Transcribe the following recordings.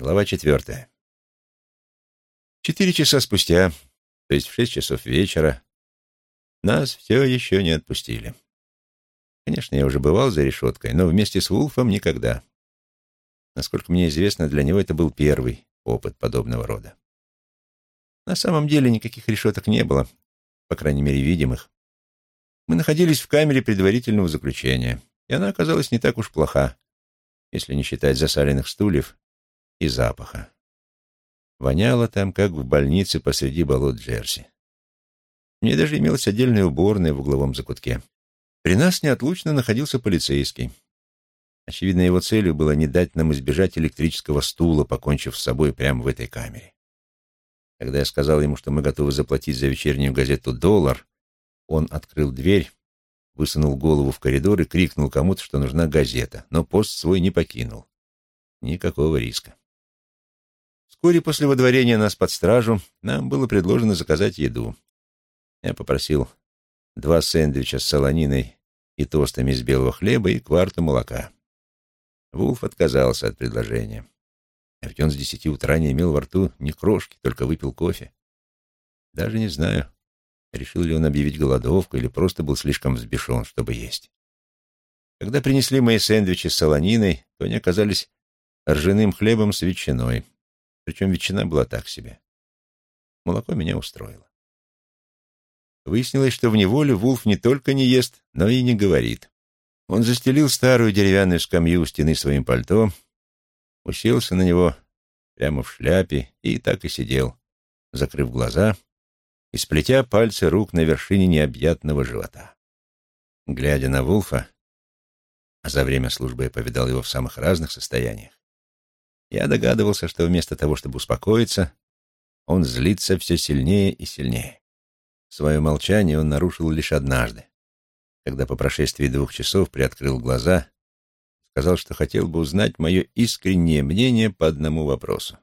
Глава четвертая. Четыре часа спустя, то есть в шесть часов вечера, нас все еще не отпустили. Конечно, я уже бывал за решеткой, но вместе с Вулфом никогда. Насколько мне известно, для него это был первый опыт подобного рода. На самом деле никаких решеток не было, по крайней мере, видимых. Мы находились в камере предварительного заключения, и она оказалась не так уж плоха, если не считать засаленных стульев и запаха. Воняло там, как в больнице посреди болот Джерси. Мне даже имелась отдельная уборная в угловом закутке. При нас неотлучно находился полицейский. Очевидно, его целью было не дать нам избежать электрического стула, покончив с собой прямо в этой камере. Когда я сказал ему, что мы готовы заплатить за вечернюю газету доллар, он открыл дверь, высунул голову в коридор и крикнул кому-то, что нужна газета, но пост свой не покинул. Никакого риска. Вскоре после водворения нас под стражу нам было предложено заказать еду. Я попросил два сэндвича с солониной и тостами из белого хлеба и кварту молока. Вулф отказался от предложения. А ведь он с десяти утра не имел во рту ни крошки, только выпил кофе. Даже не знаю, решил ли он объявить голодовку или просто был слишком взбешен, чтобы есть. Когда принесли мои сэндвичи с солониной, то они оказались ржаным хлебом с ветчиной. Причем ветчина была так себе. Молоко меня устроило. Выяснилось, что в неволе Вулф не только не ест, но и не говорит. Он застелил старую деревянную скамью у стены своим пальто, уселся на него прямо в шляпе и так и сидел, закрыв глаза и сплетя пальцы рук на вершине необъятного живота. Глядя на Вулфа, а за время службы я повидал его в самых разных состояниях, я догадывался, что вместо того, чтобы успокоиться, он злится все сильнее и сильнее. Свое молчание он нарушил лишь однажды, когда по прошествии двух часов приоткрыл глаза, сказал, что хотел бы узнать мое искреннее мнение по одному вопросу.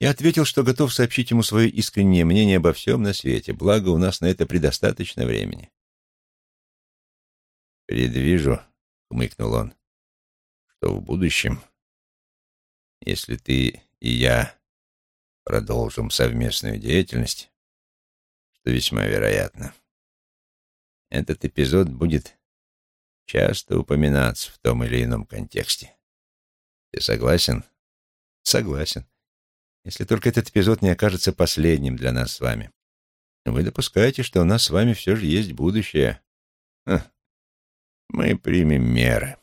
Я ответил, что готов сообщить ему свое искреннее мнение обо всем на свете, благо у нас на это предостаточно времени. «Предвижу», — хмыкнул он, — «что в будущем, если ты и я продолжим совместную деятельность, что весьма вероятно, этот эпизод будет часто упоминаться в том или ином контексте. Ты согласен? Согласен. Если только этот эпизод не окажется последним для нас с вами. Вы допускаете, что у нас с вами все же есть будущее. Ха. Мы примем меры.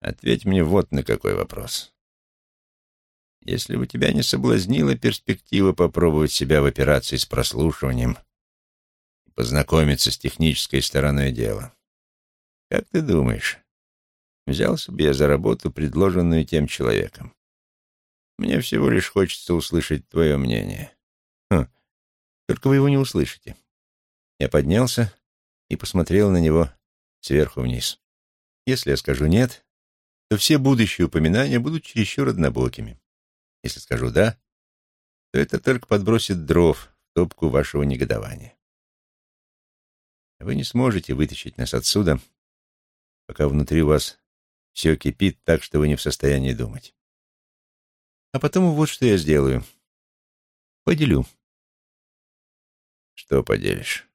Ответь мне вот на какой вопрос. Если бы тебя не соблазнила перспектива попробовать себя в операции с прослушиванием и познакомиться с технической стороной дела, как ты думаешь, взялся бы я за работу, предложенную тем человеком? Мне всего лишь хочется услышать твое мнение. Хм, только вы его не услышите. Я поднялся и посмотрел на него сверху вниз. Если я скажу «нет», то все будущие упоминания будут чересчур однобокими. Если скажу «да», то это только подбросит дров в топку вашего негодования. Вы не сможете вытащить нас отсюда, пока внутри вас все кипит так, что вы не в состоянии думать. А потом вот что я сделаю. Поделю. Что поделишь?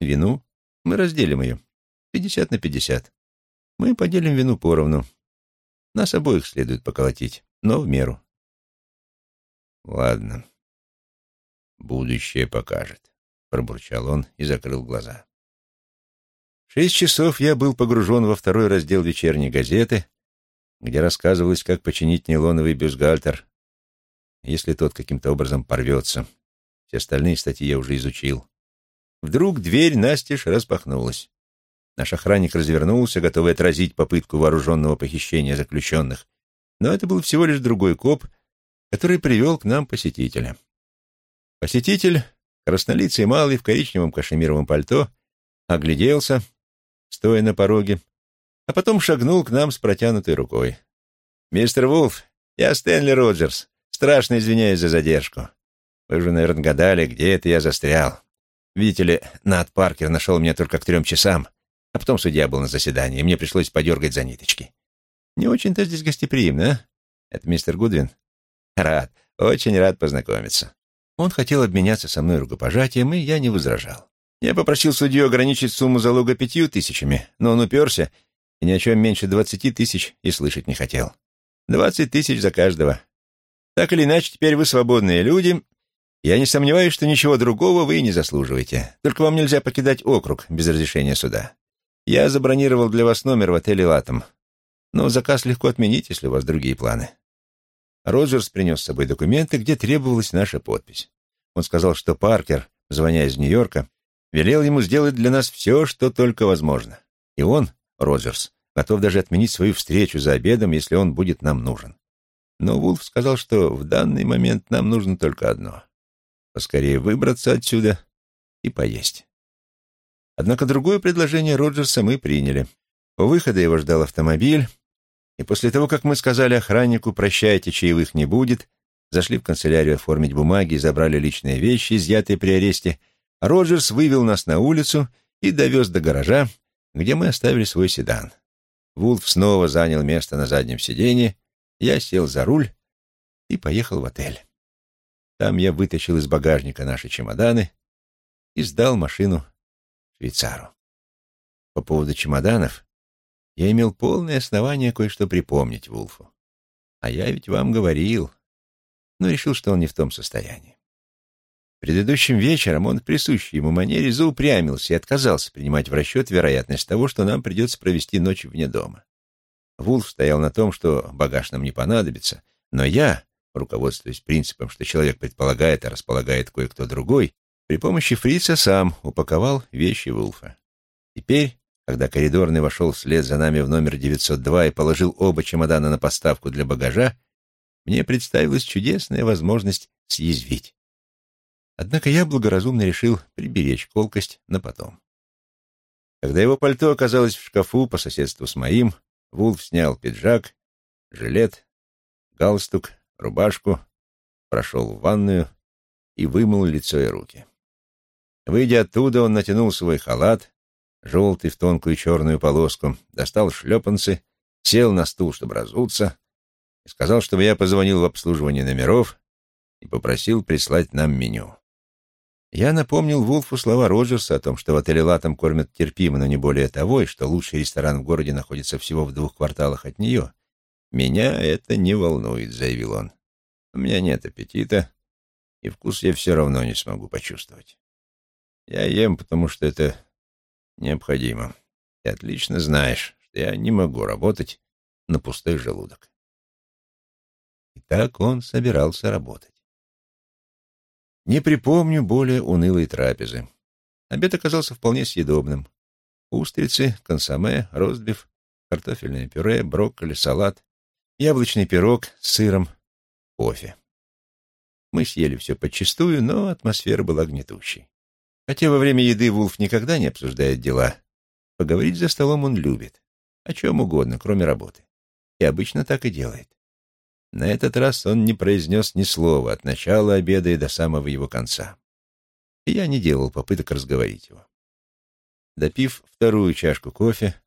Вину? Мы разделим ее. Пятьдесят на пятьдесят. Мы поделим вину поровну. Нас обоих следует поколотить, но в меру. Ладно. Будущее покажет, пробурчал он и закрыл глаза. шесть часов я был погружен во второй раздел вечерней газеты, где рассказывалось, как починить нейлоновый бюстгальтер, если тот каким-то образом порвется. Все остальные статьи я уже изучил. Вдруг дверь настежь распахнулась. Наш охранник развернулся, готовый отразить попытку вооруженного похищения заключенных. Но это был всего лишь другой коп, который привел к нам посетителя. Посетитель, краснолицый малый в коричневом кашемировом пальто, огляделся, стоя на пороге, а потом шагнул к нам с протянутой рукой. «Мистер Вулф, я Стэнли Роджерс. Страшно извиняюсь за задержку. Вы же, наверное, гадали, где это я застрял. Видите ли, Нат Паркер нашел меня только к трем часам, а потом судья был на заседании, и мне пришлось подергать за ниточки. Не очень-то здесь гостеприимно, а? Это мистер Гудвин? Рад, очень рад познакомиться. Он хотел обменяться со мной рукопожатием, и я не возражал. Я попросил судью ограничить сумму залога пятью тысячами, но он уперся и ни о чем меньше двадцати тысяч и слышать не хотел. Двадцать тысяч за каждого. Так или иначе, теперь вы свободные люди. Я не сомневаюсь, что ничего другого вы не заслуживаете. Только вам нельзя покидать округ без разрешения суда. Я забронировал для вас номер в отеле «Латом». Но заказ легко отменить, если у вас другие планы. Роджерс принес с собой документы, где требовалась наша подпись. Он сказал, что Паркер, звоня из Нью-Йорка, велел ему сделать для нас все, что только возможно. И он, Роджерс, готов даже отменить свою встречу за обедом, если он будет нам нужен. Но Вулф сказал, что в данный момент нам нужно только одно — поскорее выбраться отсюда и поесть. Однако другое предложение Роджерса мы приняли. У выхода его ждал автомобиль, и после того, как мы сказали охраннику «прощайте, чаевых не будет», зашли в канцелярию оформить бумаги и забрали личные вещи, изъятые при аресте, Роджерс вывел нас на улицу и довез до гаража, где мы оставили свой седан. Вулф снова занял место на заднем сиденье, я сел за руль и поехал в отель. Там я вытащил из багажника наши чемоданы и сдал машину швейцару. По поводу чемоданов я имел полное основание кое-что припомнить Вулфу. А я ведь вам говорил, но решил, что он не в том состоянии. Предыдущим вечером он в присущей ему манере заупрямился и отказался принимать в расчет вероятность того, что нам придется провести ночь вне дома. Вулф стоял на том, что багаж нам не понадобится, но я, руководствуясь принципом, что человек предполагает, а располагает кое-кто другой, при помощи фрица сам упаковал вещи Вулфа. Теперь, когда коридорный вошел вслед за нами в номер 902 и положил оба чемодана на поставку для багажа, мне представилась чудесная возможность съязвить. Однако я благоразумно решил приберечь колкость на потом. Когда его пальто оказалось в шкафу по соседству с моим, Вулф снял пиджак, жилет, галстук, рубашку, прошел в ванную и вымыл лицо и руки. Выйдя оттуда, он натянул свой халат, желтый в тонкую черную полоску, достал шлепанцы, сел на стул, чтобы разуться, и сказал, чтобы я позвонил в обслуживание номеров и попросил прислать нам меню. Я напомнил Вулфу слова Роджерса о том, что в отеле «Латом» кормят терпимо, но не более того, и что лучший ресторан в городе находится всего в двух кварталах от нее. «Меня это не волнует», — заявил он. «У меня нет аппетита, и вкус я все равно не смогу почувствовать. Я ем, потому что это необходимо. Ты отлично знаешь, что я не могу работать на пустой желудок». И так он собирался работать. Не припомню более унылой трапезы. Обед оказался вполне съедобным. Устрицы, консоме, ростбиф, картофельное пюре, брокколи, салат, яблочный пирог с сыром, кофе. Мы съели все подчистую, но атмосфера была гнетущей. Хотя во время еды Вулф никогда не обсуждает дела, поговорить за столом он любит. О чем угодно, кроме работы. И обычно так и делает. На этот раз он не произнес ни слова от начала обеда и до самого его конца. И я не делал попыток разговорить его. Допив вторую чашку кофе,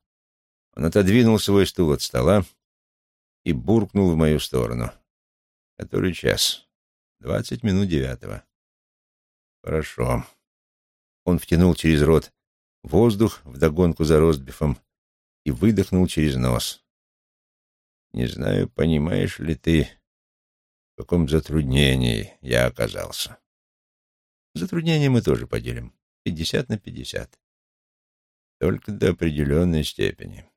он отодвинул свой стул от стола и буркнул в мою сторону. Который час? Двадцать минут девятого. Хорошо. Он втянул через рот воздух вдогонку за ростбифом и выдохнул через нос. Не знаю, понимаешь ли ты, в каком затруднении я оказался. Затруднение мы тоже поделим. Пятьдесят на пятьдесят. Только до определенной степени.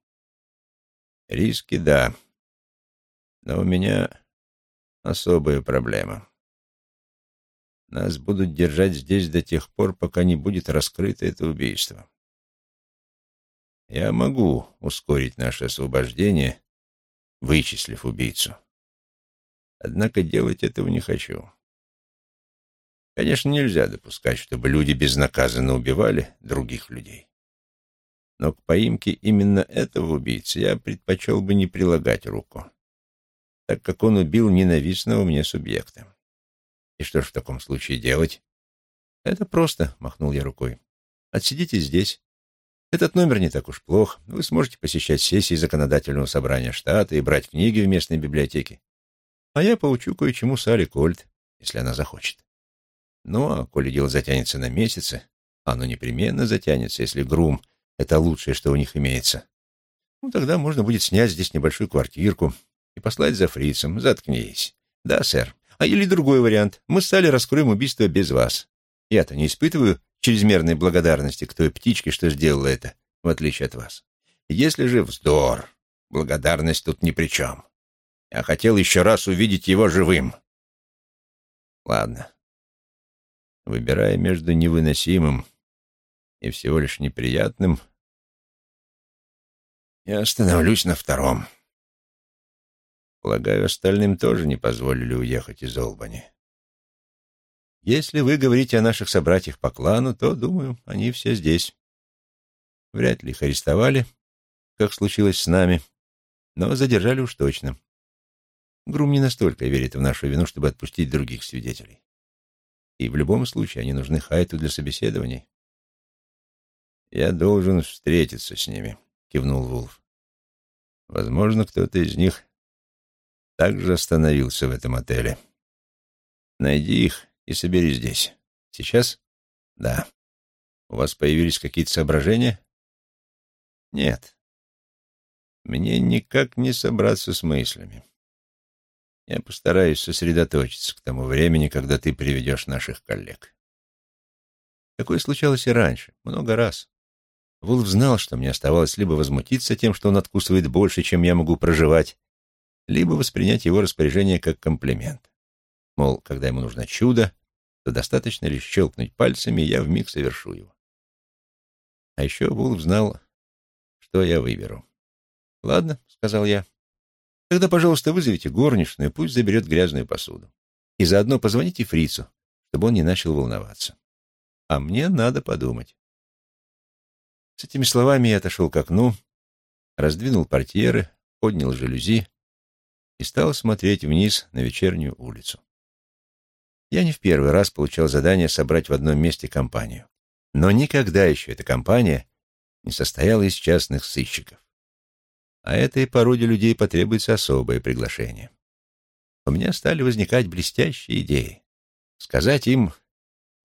Риски — да. Но у меня особая проблема. Нас будут держать здесь до тех пор, пока не будет раскрыто это убийство. Я могу ускорить наше освобождение, вычислив убийцу. Однако делать этого не хочу. Конечно, нельзя допускать, чтобы люди безнаказанно убивали других людей. Но к поимке именно этого убийцы я предпочел бы не прилагать руку, так как он убил ненавистного мне субъекта. И что ж в таком случае делать? Это просто, — махнул я рукой. Отсидите здесь, этот номер не так уж плох. Вы сможете посещать сессии законодательного собрания штата и брать книги в местной библиотеке. а я поучу кое-чему Салли Кольт, если она захочет. Ну, а коли дело затянется на месяцы, оно непременно затянется, если грум — это лучшее, что у них имеется. Ну, тогда можно будет снять здесь небольшую квартирку и послать за фрицем. Заткнись. Да, сэр. А или другой вариант. Мы стали раскроем убийство без вас. Я-то не испытываю чрезмерной благодарности к той птичке, что сделала это, в отличие от вас. Если же вздор, благодарность тут ни при чем. Я хотел еще раз увидеть его живым. Ладно. Выбирая между невыносимым и всего лишь неприятным, я остановлюсь на втором. Полагаю, остальным тоже не позволили уехать из Олбани. Если вы говорите о наших собратьях по клану, то, думаю, они все здесь. Вряд ли их арестовали, как случилось с нами, но задержали уж точно. Грум не настолько верит в нашу вину, чтобы отпустить других свидетелей. И в любом случае они нужны Хайту для собеседований. «Я должен встретиться с ними», — кивнул Вулф. «Возможно, кто-то из них также остановился в этом отеле. Найди их и собери здесь. Сейчас? Да. У вас появились какие-то соображения? Нет. Мне никак не собраться с мыслями. Я постараюсь сосредоточиться к тому времени, когда ты приведешь наших коллег. Такое случалось и раньше, много раз. Вулф знал, что мне оставалось либо возмутиться тем, что он откусывает больше, чем я могу проживать, либо воспринять его распоряжение как комплимент. Мол, когда ему нужно чудо, то достаточно лишь щелкнуть пальцами, и я вмиг совершу его. А еще Вулф знал, что я выберу. «Ладно», — сказал я. «Тогда, пожалуйста, вызовите горничную, пусть заберет грязную посуду. И заодно позвоните фрицу, чтобы он не начал волноваться. А мне надо подумать». С этими словами я отошел к окну, раздвинул портьеры, поднял жалюзи и стал смотреть вниз на вечернюю улицу. Я не в первый раз получал задание собрать в одном месте компанию. Но никогда еще эта компания не состояла из частных сыщиков. А этой породе людей потребуется особое приглашение. У меня стали возникать блестящие идеи. Сказать им,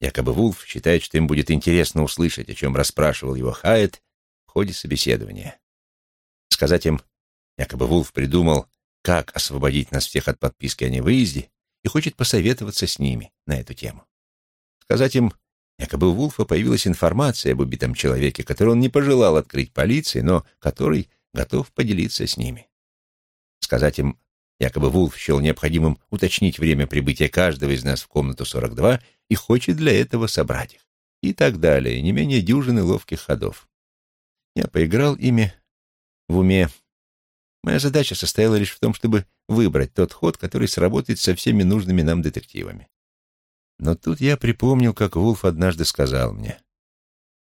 Якобы Вулф считает, что им будет интересно услышать, о чем расспрашивал его Хайет в ходе собеседования. Сказать им, якобы Вулф придумал, как освободить нас всех от подписки о невыезде и хочет посоветоваться с ними на эту тему. Сказать им, якобы у Вулфа появилась информация об убитом человеке, которую он не пожелал открыть полиции, но который готов поделиться с ними. Сказать им, якобы Вулф счел необходимым уточнить время прибытия каждого из нас в комнату 42 и хочет для этого собрать их. И так далее, не менее дюжины ловких ходов. Я поиграл ими в уме. Моя задача состояла лишь в том, чтобы выбрать тот ход, который сработает со всеми нужными нам детективами. Но тут я припомнил, как Вулф однажды сказал мне,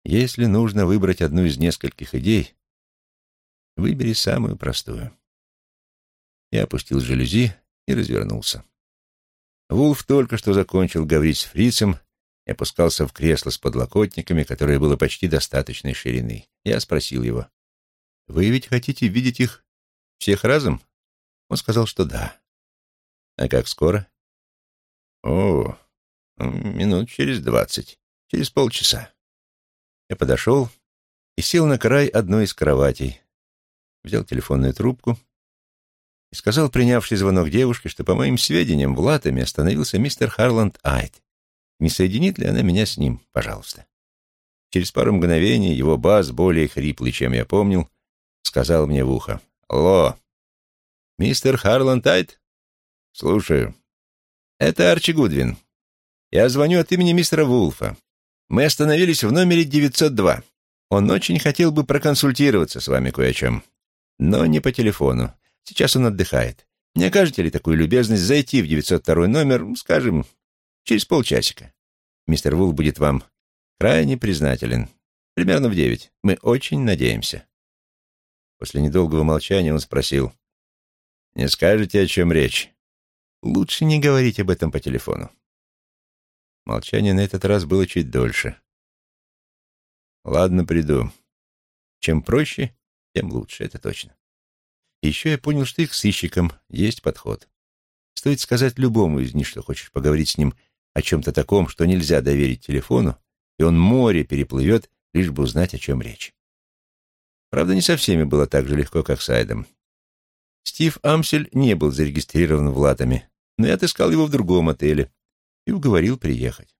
«Если нужно выбрать одну из нескольких идей, выбери самую простую». Я опустил жалюзи и развернулся. Вулф только что закончил говорить с фрицем и опускался в кресло с подлокотниками, которое было почти достаточной ширины. Я спросил его, «Вы ведь хотите видеть их всех разом?» Он сказал, что да. «А как скоро?» «О, минут через двадцать, через полчаса». Я подошел и сел на край одной из кроватей, взял телефонную трубку и сказал принявший звонок девушке, что, по моим сведениям, в Латами остановился мистер Харланд Айт. Не соединит ли она меня с ним, пожалуйста? Через пару мгновений его бас, более хриплый, чем я помнил, сказал мне в ухо. «Алло, мистер Харланд Айт?» «Слушаю. Это Арчи Гудвин. Я звоню от имени мистера Вулфа. Мы остановились в номере 902. Он очень хотел бы проконсультироваться с вами кое о чем, но не по телефону. Сейчас он отдыхает. Не окажете ли такую любезность зайти в 902 номер, скажем, через полчасика? Мистер Вул будет вам крайне признателен. Примерно в девять. Мы очень надеемся. После недолгого молчания он спросил. «Не скажете, о чем речь?» «Лучше не говорить об этом по телефону». Молчание на этот раз было чуть дольше. «Ладно, приду. Чем проще, тем лучше, это точно. Еще я понял, что их сыщикам есть подход. Стоит сказать любому из них, что хочешь поговорить с ним о чем-то таком, что нельзя доверить телефону, и он море переплывет, лишь бы узнать, о чем речь. Правда, не со всеми было так же легко, как с Айдом. Стив Амсель не был зарегистрирован в Латами, но я отыскал его в другом отеле и уговорил приехать.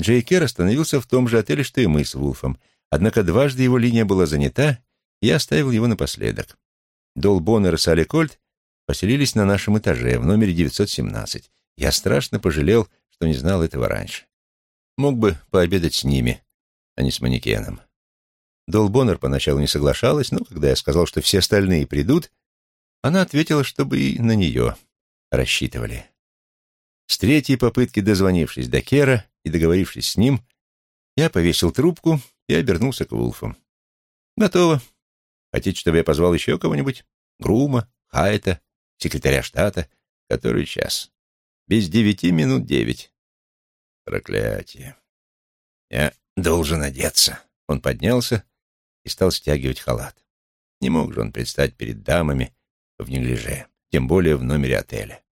Джей Кер остановился в том же отеле, что и мы с Вулфом, однако дважды его линия была занята, и я оставил его напоследок. Дол Боннер и Салли Кольт поселились на нашем этаже в номере 917. Я страшно пожалел, что не знал этого раньше. Мог бы пообедать с ними, а не с манекеном. Дол Боннер поначалу не соглашалась, но когда я сказал, что все остальные придут, она ответила, чтобы и на нее рассчитывали. С третьей попытки, дозвонившись до Кера и договорившись с ним, я повесил трубку и обернулся к Вулфу. «Готово. Хотите, чтобы я позвал еще кого-нибудь? Грума, Хайта, секретаря штата? Который час? Без девяти минут девять. Проклятие. Я должен одеться». Он поднялся и стал стягивать халат. Не мог же он предстать перед дамами в неглиже, тем более в номере отеля.